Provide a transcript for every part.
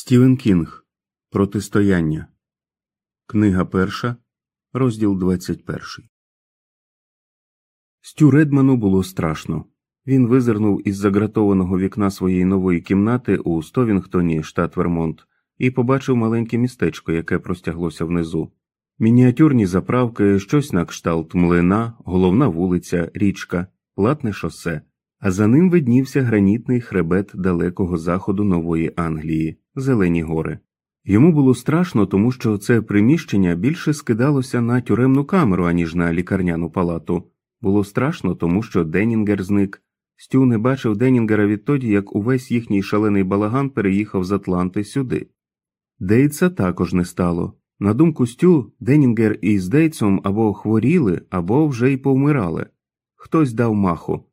Стівен Кінг Протистояння. Книга перша, розділ 21. Стю Редману було страшно. Він визирнув із загратованого вікна своєї нової кімнати у Стовінгтоні, штат Вермонт, і побачив маленьке містечко, яке простяглося внизу. Мініатюрні заправки, щось на кшталт млина, головна вулиця, річка, платне шосе, а за ним виднівся гранітний хребет далекого заходу Нової Англії зелені гори. Йому було страшно, тому що це приміщення більше скидалося на тюремну камеру, аніж на лікарняну палату. Було страшно, тому що Денінгер зник. Стю не бачив Денінгера відтоді, як увесь їхній шалений балаган переїхав з Атланти сюди. Дейтса також не стало. На думку Стю, Денінгер із Дейтсом або хворіли, або вже й повмирали. Хтось дав маху.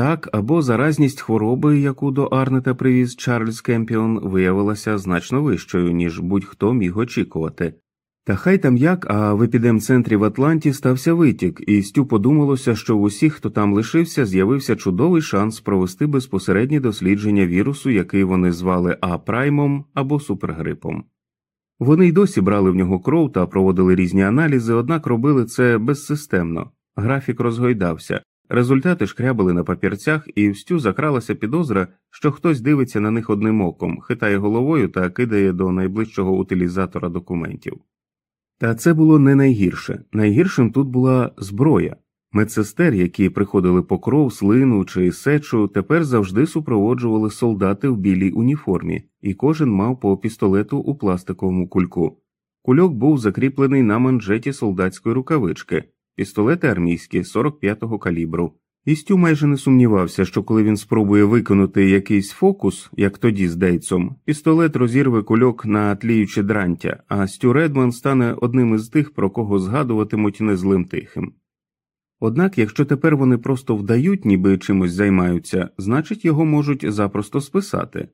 Так, або заразність хвороби, яку до Арнета привіз Чарльз Кемпіон, виявилася значно вищою, ніж будь-хто міг очікувати. Та хай там як, а в епідемцентрі в Атланті стався витік, і Стю подумалося, що в усіх, хто там лишився, з'явився чудовий шанс провести безпосереднє дослідження вірусу, який вони звали А-праймом або супергрипом. Вони й досі брали в нього кров та проводили різні аналізи, однак робили це безсистемно. Графік розгойдався. Результати шкрябали на папірцях, і в стю закралася підозра, що хтось дивиться на них одним оком, хитає головою та кидає до найближчого утилізатора документів. Та це було не найгірше. Найгіршим тут була зброя. Медсестер, які приходили по кров, слину чи сечу, тепер завжди супроводжували солдати в білій уніформі, і кожен мав по пістолету у пластиковому кульку. Кульок був закріплений на манжеті солдатської рукавички пістолети армійські 45-го калібру. Істю майже не сумнівався, що коли він спробує виконати якийсь фокус, як тоді з Дейцом, пістолет розірве кульок на тліюче дрантя, а Стю Редман стане одним із тих, про кого згадуватимуть незлим тихим. Однак, якщо тепер вони просто вдають, ніби чимось займаються, значить його можуть запросто списати.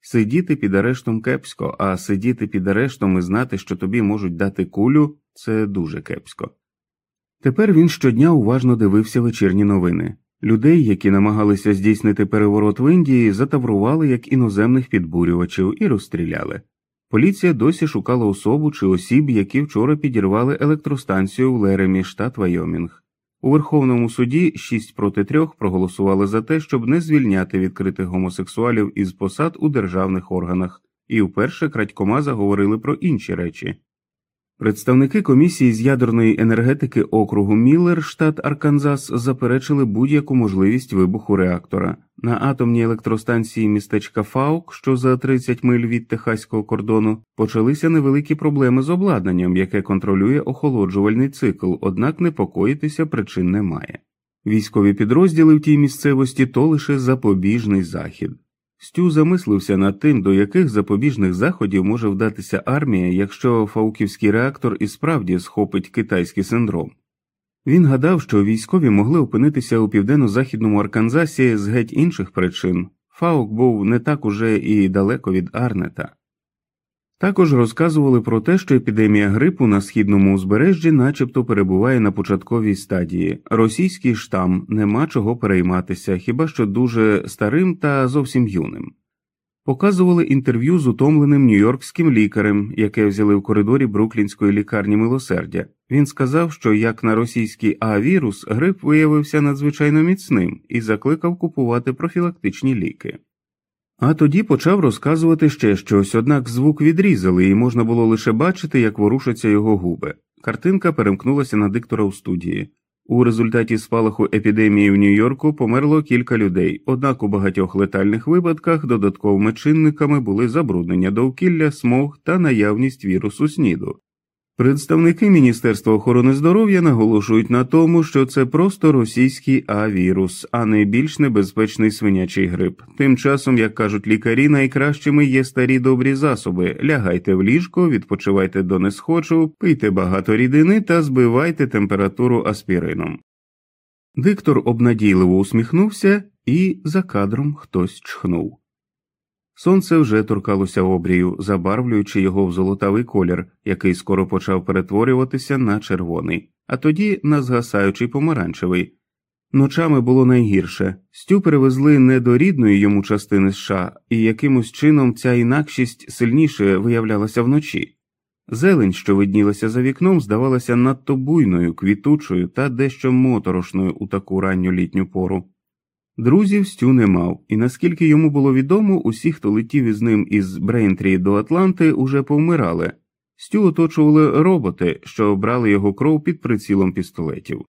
Сидіти під арештом кепсько, а сидіти під арештом і знати, що тобі можуть дати кулю, це дуже кепсько. Тепер він щодня уважно дивився вечірні новини. Людей, які намагалися здійснити переворот в Індії, затаврували як іноземних підбурювачів і розстріляли. Поліція досі шукала особу чи осіб, які вчора підірвали електростанцію в Леремі, штат Вайомінг. У Верховному суді 6 проти 3 проголосували за те, щоб не звільняти відкритих гомосексуалів із посад у державних органах, і вперше крадькома заговорили про інші речі. Представники комісії з ядерної енергетики округу Міллер, штат Арканзас, заперечили будь-яку можливість вибуху реактора. На атомній електростанції містечка Фаук, що за 30 миль від техаського кордону, почалися невеликі проблеми з обладнанням, яке контролює охолоджувальний цикл, однак непокоїтися причин немає. Військові підрозділи в тій місцевості то лише запобіжний захід. Стю замислився над тим, до яких запобіжних заходів може вдатися армія, якщо фауківський реактор і справді схопить китайський синдром. Він гадав, що військові могли опинитися у південно-західному Арканзасі з геть інших причин. Фаук був не так уже і далеко від Арнета. Також розказували про те, що епідемія грипу на східному узбережжі начебто перебуває на початковій стадії. Російський штам нема чого перейматися, хіба що дуже старим та зовсім юним. Показували інтерв'ю з утомленим нью-йоркським лікарем, яке взяли в коридорі Бруклінської лікарні милосердя. Він сказав, що як на російський А-вірус грип виявився надзвичайно міцним і закликав купувати профілактичні ліки. А тоді почав розказувати ще щось, однак звук відрізали, і можна було лише бачити, як ворушаться його губи. Картинка перемкнулася на диктора у студії. У результаті спалаху епідемії в Нью-Йорку померло кілька людей, однак у багатьох летальних випадках додатковими чинниками були забруднення довкілля, смог та наявність вірусу СНІДу. Представники Міністерства охорони здоров'я наголошують на тому, що це просто російський А-вірус, а не більш небезпечний свинячий грип. Тим часом, як кажуть лікарі, найкращими є старі добрі засоби: лягайте в ліжко, відпочивайте до несхочу, пийте багато рідини та збивайте температуру аспірином. Диктор обнадійливо усміхнувся, і за кадром хтось чхнув. Сонце вже торкалося обрію, забарвлюючи його в золотавий колір, який скоро почав перетворюватися на червоний, а тоді на згасаючий помаранчевий. Ночами було найгірше. Стю перевезли не до рідної йому частини США, і якимось чином ця інакшість сильніше виявлялася вночі. Зелень, що виднілася за вікном, здавалася надто буйною, квітучою та дещо моторошною у таку ранню літню пору. Друзів Стю не мав, і наскільки йому було відомо, усі, хто летів із ним із Брейнтрі до Атланти, уже повмирали. Стю оточували роботи, що брали його кров під прицілом пістолетів.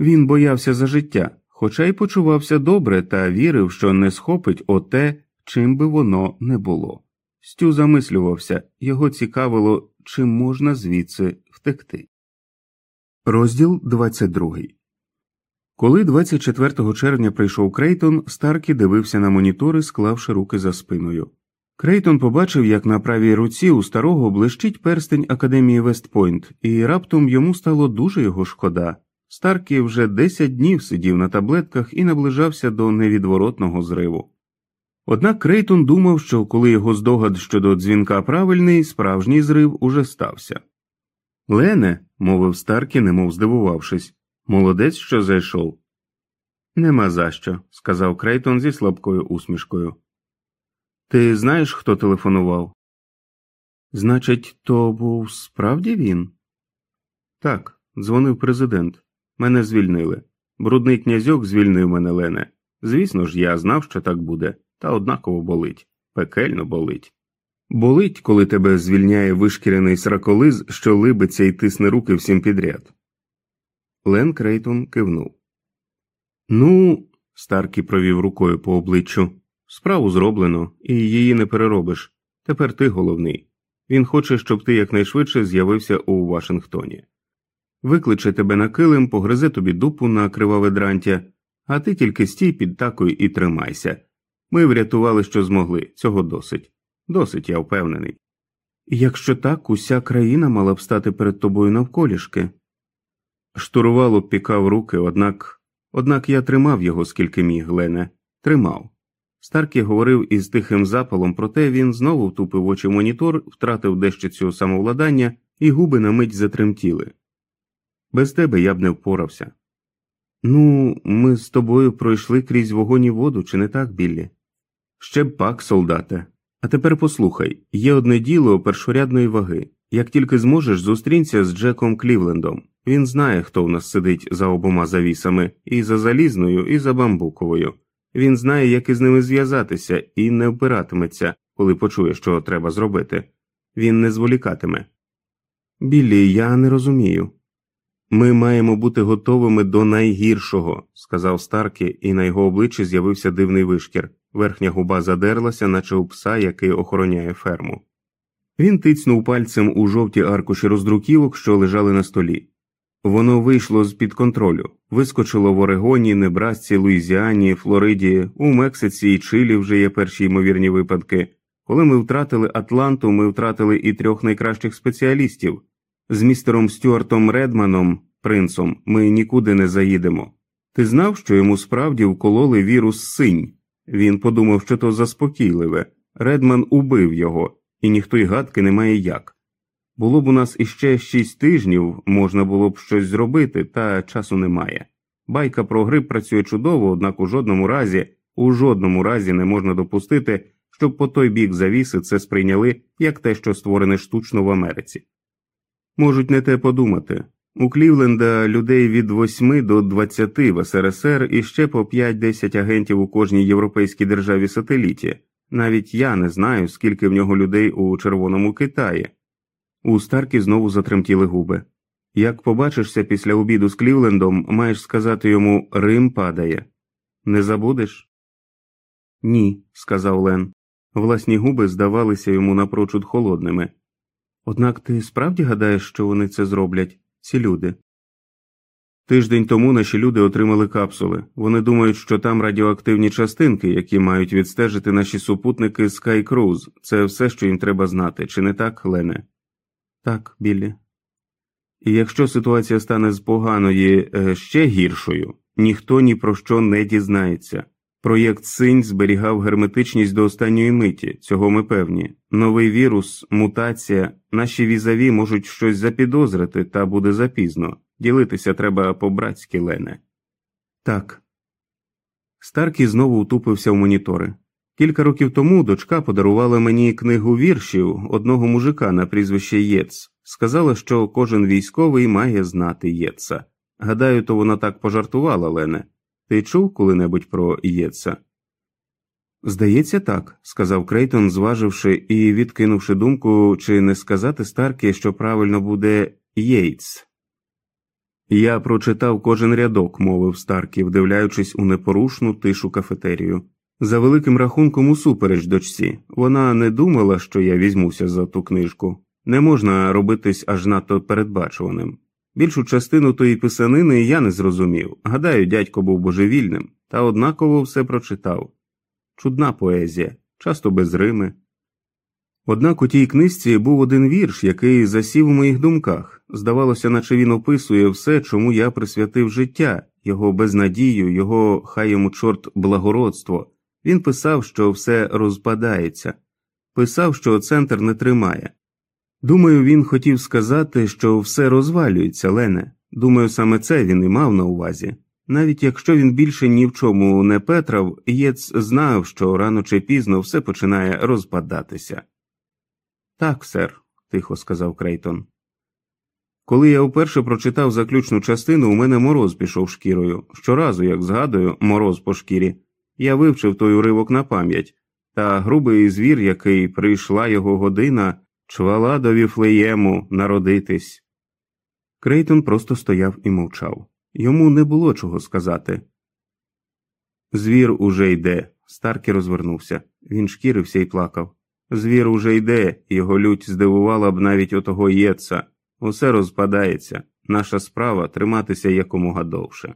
Він боявся за життя, хоча й почувався добре та вірив, що не схопить оте, чим би воно не було. Стю замислювався, його цікавило, чи можна звідси втекти. Розділ 22 Коли 24 червня прийшов Крейтон, Старкі дивився на монітори, склавши руки за спиною. Крейтон побачив, як на правій руці у старого блищить перстень Академії Вестпойнт, і раптом йому стало дуже його шкода. Старкі вже 10 днів сидів на таблетках і наближався до невідворотного зриву. Однак Крейтон думав, що коли його здогад щодо дзвінка правильний, справжній зрив уже стався. Лене, мовив Старкі, немов здивувавшись, молодець, що зайшов. Нема за що», – сказав Крейтон зі слабкою усмішкою. Ти знаєш, хто телефонував? Значить, то був справді він? Так, дзвонив президент. Мене звільнили. Брудний князьок звільнив мене Лене. Звісно ж, я знав, що так буде, та однаково болить, пекельно болить. Болить, коли тебе звільняє вишкірений сраколиз, що либиться і тисне руки всім підряд. Лен Крейтон кивнув. Ну, Старкі провів рукою по обличчю. Справу зроблено, і її не переробиш. Тепер ти головний. Він хоче, щоб ти якнайшвидше з'явився у Вашингтоні. Викличе тебе на килим, погризе тобі дупу на криваве дрантя, а ти тільки стій під такою і тримайся. Ми врятували, що змогли, цього досить. Досить, я впевнений. Якщо так, уся країна мала б стати перед тобою навколішки. Штурувало пікав руки, однак однак я тримав його, скільки міг, Лене, тримав. Старкі говорив із тихим запалом, проте він знову втупив очі монітор, втратив дещо цього самовладання, і губи на мить затремтіли. Без тебе я б не впорався. Ну, ми з тобою пройшли крізь вогонь і воду, чи не так, Біллі? Ще б пак, солдате. А тепер послухай є одне діло першорядної ваги. Як тільки зможеш, зустрінься з Джеком Клівлендом. Він знає, хто в нас сидить за обома завісами, і за залізною, і за бамбуковою. Він знає, як із ними зв'язатися, і не впиратиметься, коли почує, що треба зробити. Він не зволікатиме. Біллі, я не розумію. Ми маємо бути готовими до найгіршого, сказав Старкі, і на його обличчі з'явився дивний вишкір. Верхня губа задерлася, наче у пса, який охороняє ферму. Він тицнув пальцем у жовті аркуші роздруківок, що лежали на столі. Воно вийшло з під контролю, вискочило в Орегоні, Небрасці, Луїзіані, Флориді, у Мексиці і Чилі вже є перші ймовірні випадки. Коли ми втратили Атланту, ми втратили і трьох найкращих спеціалістів. З містером Стюартом Редманом, принцом, ми нікуди не заїдемо. Ти знав, що йому справді вкололи вірус синь? Він подумав, що то заспокійливе. Редман убив його, і ніхто й гадки не має як. Було б у нас іще шість тижнів, можна було б щось зробити, та часу немає. Байка про грип працює чудово, однак у жодному разі, у жодному разі не можна допустити, щоб по той бік завіси це сприйняли як те, що створене штучно в Америці. Можуть не те подумати. У Клівленда людей від 8 до 20 в СРСР і ще по 5-10 агентів у кожній європейській державі сателіті. Навіть я не знаю, скільки в нього людей у Червоному Китаї. У Старкі знову затремтіли губи. Як побачишся після обіду з Клівлендом, маєш сказати йому Рим падає. Не забудеш? Ні, сказав Лен. Власні губи здавалися йому напрочуд холодними. Однак ти справді гадаєш, що вони це зроблять, ці люди? Тиждень тому наші люди отримали капсули. Вони думають, що там радіоактивні частинки, які мають відстежити наші супутники Sky Cruise. Це все, що їм треба знати, чи не так, Лене? Так, Біллі. І якщо ситуація стане з поганої е, ще гіршою, ніхто ні про що не дізнається. Проєкт Синь зберігав герметичність до останньої миті, цього ми певні. Новий вірус, мутація, наші візаві можуть щось запідозрити, та буде запізно. Ділитися треба по братськи Лене. Так. Старкі знову утупився в монітори. Кілька років тому дочка подарувала мені книгу віршів одного мужика на прізвище Єц. Сказала, що кожен військовий має знати Єца. Гадаю, то вона так пожартувала, Лене. Ти чув коли-небудь про Єца? Здається, так, сказав Крейтон, зваживши і відкинувши думку, чи не сказати Старкі, що правильно буде Єйц. Я прочитав кожен рядок, мовив Старкі, вдивляючись у непорушну тишу кафетерію. За великим рахунком усупереч дочці, вона не думала, що я візьмуся за ту книжку. Не можна робитись аж надто передбачуваним. Більшу частину тої писанини я не зрозумів. Гадаю, дядько був божевільним, та однаково все прочитав. Чудна поезія, часто без рими. Однак у тій книжці був один вірш, який засів у моїх думках. Здавалося, наче він описує все, чому я присвятив життя, його безнадію, його хай йому чорт благородство. Він писав, що все розпадається, писав, що центр не тримає. Думаю, він хотів сказати, що все розвалюється, Лене. Думаю, саме це він і мав на увазі. Навіть якщо він більше ні в чому не петрав, Єц знав, що рано чи пізно все починає розпадатися. Так, сер, тихо сказав Крейтон. Коли я вперше прочитав заключну частину, у мене мороз пішов шкірою. Щоразу, як згадую, мороз по шкірі. Я вивчив той уривок на пам'ять, та грубий звір, який прийшла його година, чвала до віфлеєму народитись. Крейтон просто стояв і мовчав. Йому не було чого сказати. Звір уже йде. Старкі розвернувся. Він шкірився і плакав. Звір уже йде, його лють здивувала б навіть отого єца. Усе розпадається. Наша справа триматися якомога довше.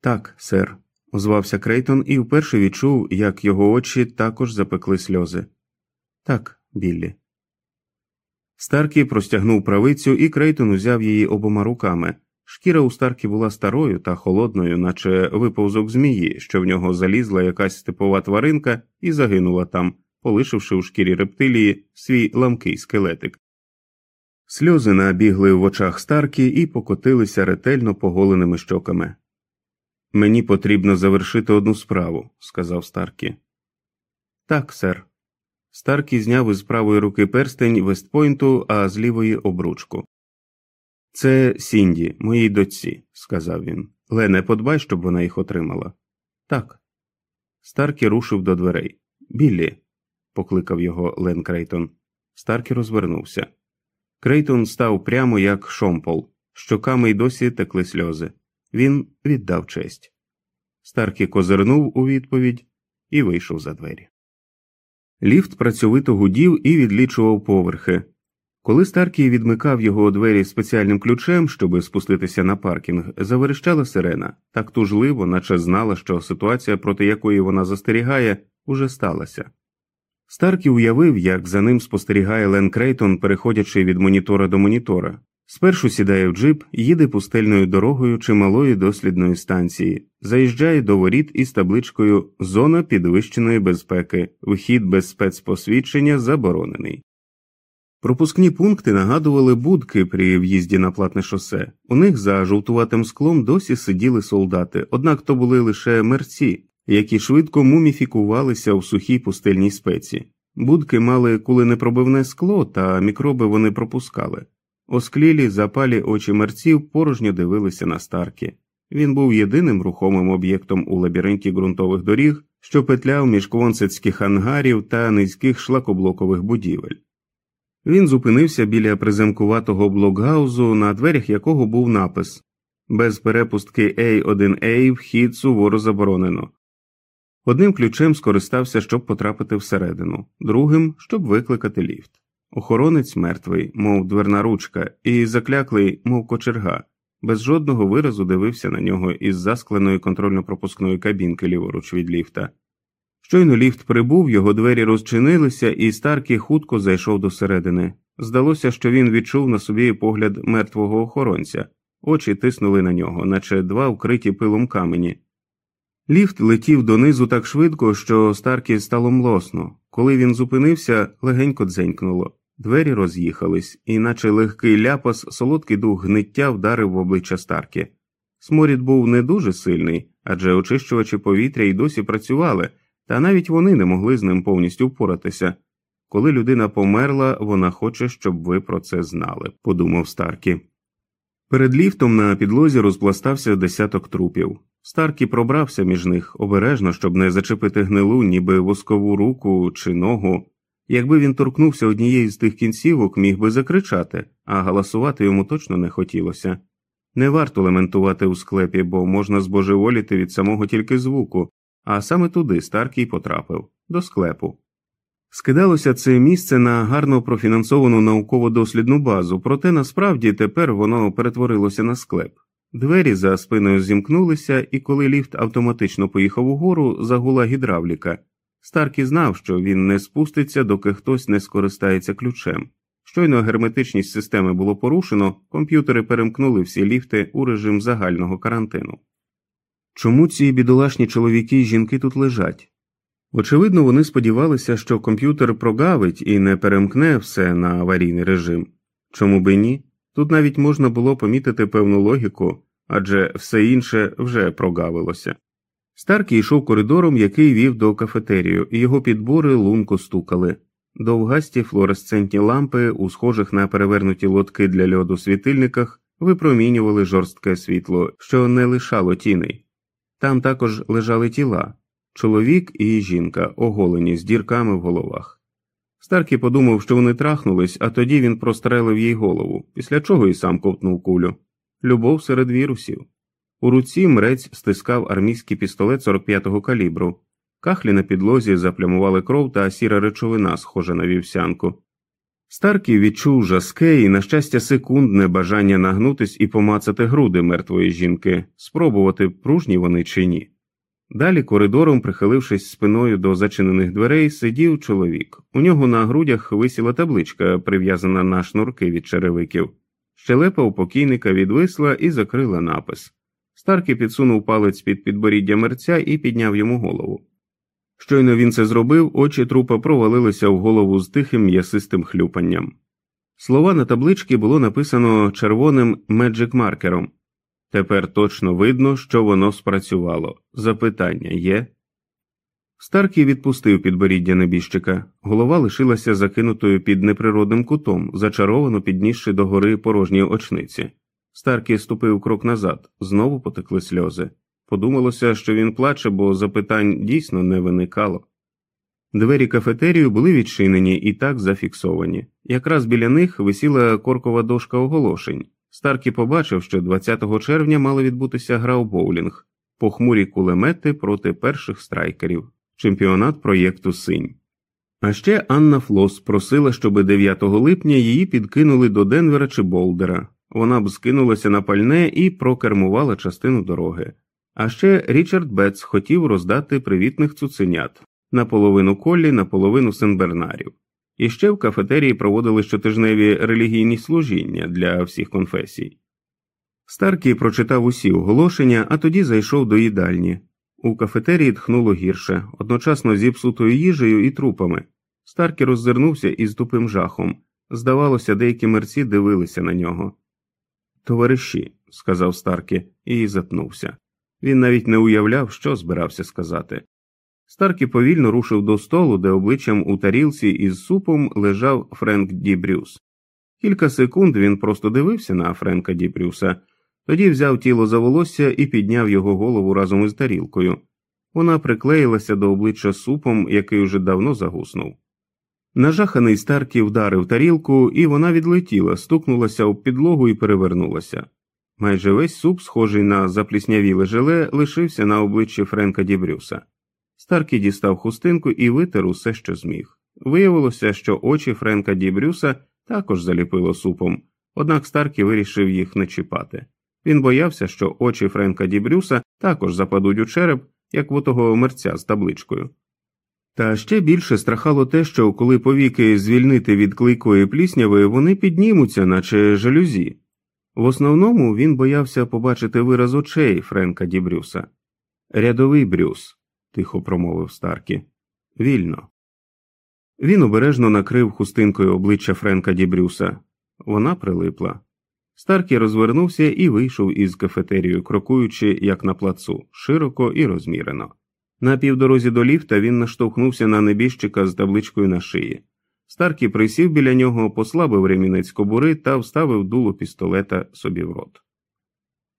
Так, сер, озвався Крейтон і вперше відчув, як його очі також запекли сльози. Так, Біллі. Старкі простягнув правицю, і Крейтон узяв її обома руками. Шкіра у Старкі була старою та холодною, наче виповзок змії, що в нього залізла якась степова тваринка і загинула там, полишивши у шкірі рептилії свій ламкий скелетик. Сльози набігли в очах Старкі і покотилися ретельно поголеними щоками. Мені потрібно завершити одну справу, сказав Старкі. Так, сер. Старкі зняв із правої руки перстень Вестпойнту, а з лівої обручку. Це Сінді, моїй дочці, сказав він. Лене, подбай, щоб вона їх отримала. Так. Старкі рушив до дверей. Біллі, покликав його Лен Крейтон. Старкі розвернувся. Крейтон став прямо як шомпол, щоками й досі текли сльози. Він віддав честь. Старкі козирнув у відповідь і вийшов за двері. Ліфт працьовито гудів і відлічував поверхи. Коли Старкій відмикав його двері спеціальним ключем, щоб спуститися на паркінг, заверещала сирена так тужливо, наче знала, що ситуація, проти якої вона застерігає, уже сталася. Старкі уявив, як за ним спостерігає Лен Крейтон, переходячи від монітора до монітора. Спершу сідає в джип, їде пустельною дорогою чималої дослідної станції, заїжджає до воріт із табличкою Зона підвищеної безпеки, вхід без спецпосвідчення заборонений. Пропускні пункти нагадували будки при в'їзді на платне шосе. У них за жовтуватим склом досі сиділи солдати, однак то були лише мерці, які швидко муміфікувалися в сухій пустельній спеці. Будки мали куленепробивне скло, та мікроби вони пропускали. Осклілі, запалі очі мерців порожньо дивилися на старки. Він був єдиним рухомим об'єктом у лабіринті ґрунтових доріг, що петляв між квонцетських ангарів та низьких шлакоблокових будівель. Він зупинився біля приземкуватого блокгаузу, на дверях якого був напис Без перепустки A1A вхід суворо заборонено. Одним ключем скористався, щоб потрапити всередину, другим, щоб викликати ліфт. Охоронець мертвий, мов дверна ручка, і закляклий, мов кочерга, без жодного виразу дивився на нього із заскленої контрольно-пропускної кабінки ліворуч від ліфта. Щойно ліфт прибув, його двері розчинилися, і Старкі хутко зайшов до середини. Здалося, що він відчув на собі погляд мертвого охоронця, очі тиснули на нього, наче два вкриті пилом камені. Ліфт летів донизу так швидко, що Старкі стало млосно. Коли він зупинився, легенько дзенькнуло. Двері роз'їхались, і, наче легкий ляпас, солодкий дух гниття вдарив в обличчя Старкі. Сморід був не дуже сильний, адже очищувачі повітря й досі працювали, та навіть вони не могли з ним повністю впоратися. Коли людина померла, вона хоче, щоб ви про це знали, подумав Старкі. Перед ліфтом на підлозі розпластався десяток трупів. Старкі пробрався між них обережно, щоб не зачепити гнилу, ніби воскову руку чи ногу. Якби він торкнувся однієї з тих кінцівок, міг би закричати, а галасувати йому точно не хотілося. Не варто лементувати у склепі, бо можна збожеволіти від самого тільки звуку, а саме туди Старкій потрапив до склепу. Скидалося це місце на гарно профінансовану науково-дослідну базу, проте насправді тепер воно перетворилося на склеп. Двері за спиною зімкнулися, і коли ліфт автоматично поїхав угору, загула гідравліка. Старкі знав, що він не спуститься, доки хтось не скористається ключем. Щойно герметичність системи було порушено, комп'ютери перемкнули всі ліфти у режим загального карантину. Чому ці бідолашні чоловіки і жінки тут лежать? Очевидно, вони сподівалися, що комп'ютер прогавить і не перемкне все на аварійний режим. Чому би ні? Тут навіть можна було помітити певну логіку, адже все інше вже прогавилося. Старкий йшов коридором, який вів до кафетерію, і його підбори лунко стукали. Довгасті флуоресцентні лампи, у схожих на перевернуті лотки для льоду світильниках, випромінювали жорстке світло, що не лишало тіней. Там також лежали тіла чоловік і жінка, оголені з дірками в головах. Старкі подумав, що вони трахнулись, а тоді він прострелив їй голову, після чого і сам ковтнув кулю. Любов серед вірусів. У руці мрець стискав армійський пістолет 45-го калібру, кахлі на підлозі заплямували кров та сіра речовина, схожа на вівсянку. Старкий відчув жаске і, на щастя, секундне бажання нагнутись і помацати груди мертвої жінки, спробувати, пружні вони чи ні. Далі коридором, прихилившись спиною до зачинених дверей, сидів чоловік. У нього на грудях висіла табличка, прив'язана на шнурки від черевиків. Щелепа у покійника відвисла і закрила напис. Старки підсунув палець під підборіддя мерця і підняв йому голову. Щойно він це зробив, очі трупа провалилися в голову з тихим м'ясистим хлюпанням. Слова на табличці було написано червоним меджик маркером. Тепер точно видно, що воно спрацювало. Запитання є. Старкий відпустив підборіддя небіжчика, голова лишилася закинутою під неприродним кутом, зачаровано піднісши до гори порожні очниці. Старкий ступив крок назад, знову потекли сльози. Подумалося, що він плаче, бо запитань дійсно не виникало. Двері кафетерію були відчинені і так зафіксовані. Якраз біля них висіла коркова дошка оголошень. Старкі побачив, що 20 червня мала відбутися гра у боулінг, похмурі кулемети проти перших страйкерів, чемпіонат проєкту Синь. А ще Анна Флос просила, щоб 9 липня її підкинули до Денвера чи Болдера. Вона б скинулася на пальне і прокермувала частину дороги. А ще Річард Бетс хотів роздати привітних цуценят наполовину колі, наполовину сенбернарів. І ще в кафетерії проводили щотижневі релігійні служіння для всіх конфесій. Старкий прочитав усі оголошення, а тоді зайшов до їдальні. У кафетерії тхнуло гірше, одночасно зіпсутою їжею і трупами. Старкі роззирнувся із тупим жахом. Здавалося, деякі мерці дивилися на нього. Товариші, сказав Старкі і затнувся. Він навіть не уявляв, що збирався сказати. Старкі повільно рушив до столу, де обличчям у тарілці із супом лежав Френк Ді Брюс. Кілька секунд він просто дивився на Френка Ді Брюса, тоді взяв тіло за волосся і підняв його голову разом із тарілкою. Вона приклеїлася до обличчя супом, який уже давно загуснув. Нажаханий Старкі вдарив тарілку, і вона відлетіла, стукнулася об підлогу і перевернулася. Майже весь суп, схожий на запліснявіле желе, лишився на обличчі Френка Ді Брюса. Старкі дістав хустинку і витер усе, що зміг. Виявилося, що очі Френка Ді Брюса також заліпило супом, однак Старкі вирішив їх не чіпати. Він боявся, що очі Френка Ді Брюса також западуть у череп, як у того мерця з табличкою. Та ще більше страхало те, що коли повіки звільнити від клейкої плісняви, вони піднімуться, наче жалюзі. В основному він боявся побачити вираз очей Френка Ді Брюса. Рядовий Брюс тихо промовив Старкі. Вільно. Він обережно накрив хустинкою обличчя Френка Дібрюса. Вона прилипла. Старкі розвернувся і вийшов із кафетерію, крокуючи, як на плацу, широко і розмірено. На півдорозі до ліфта він наштовхнувся на небіжчика з табличкою на шиї. Старкі присів біля нього, послабив ремінець кобури та вставив дуло пістолета собі в рот.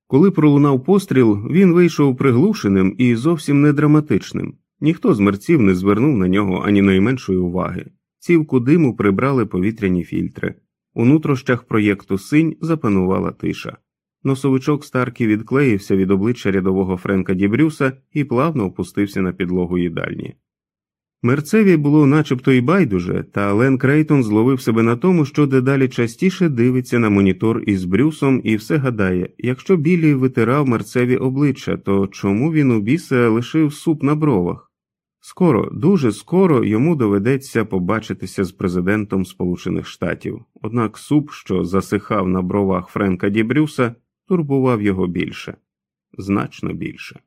Коли пролунав постріл, він вийшов приглушеним і зовсім не драматичним. Ніхто з мерців не звернув на нього ані найменшої уваги. Цівку диму прибрали повітряні фільтри. У нутрощах проєкту синь запанувала тиша. Носовичок Старкі відклеївся від обличчя рядового Френка Дібрюса і плавно опустився на підлогу їдальні. Мерцеві було начебто й байдуже, та Лен Крейтон зловив себе на тому, що дедалі частіше дивиться на монітор із Брюсом і все гадає якщо Білі витирав мерцеві обличчя, то чому він у біса лишив суп на бровах? Скоро, дуже скоро йому доведеться побачитися з президентом Сполучених Штатів, однак суп, що засихав на бровах Френка Дібрюса, турбував його більше, значно більше.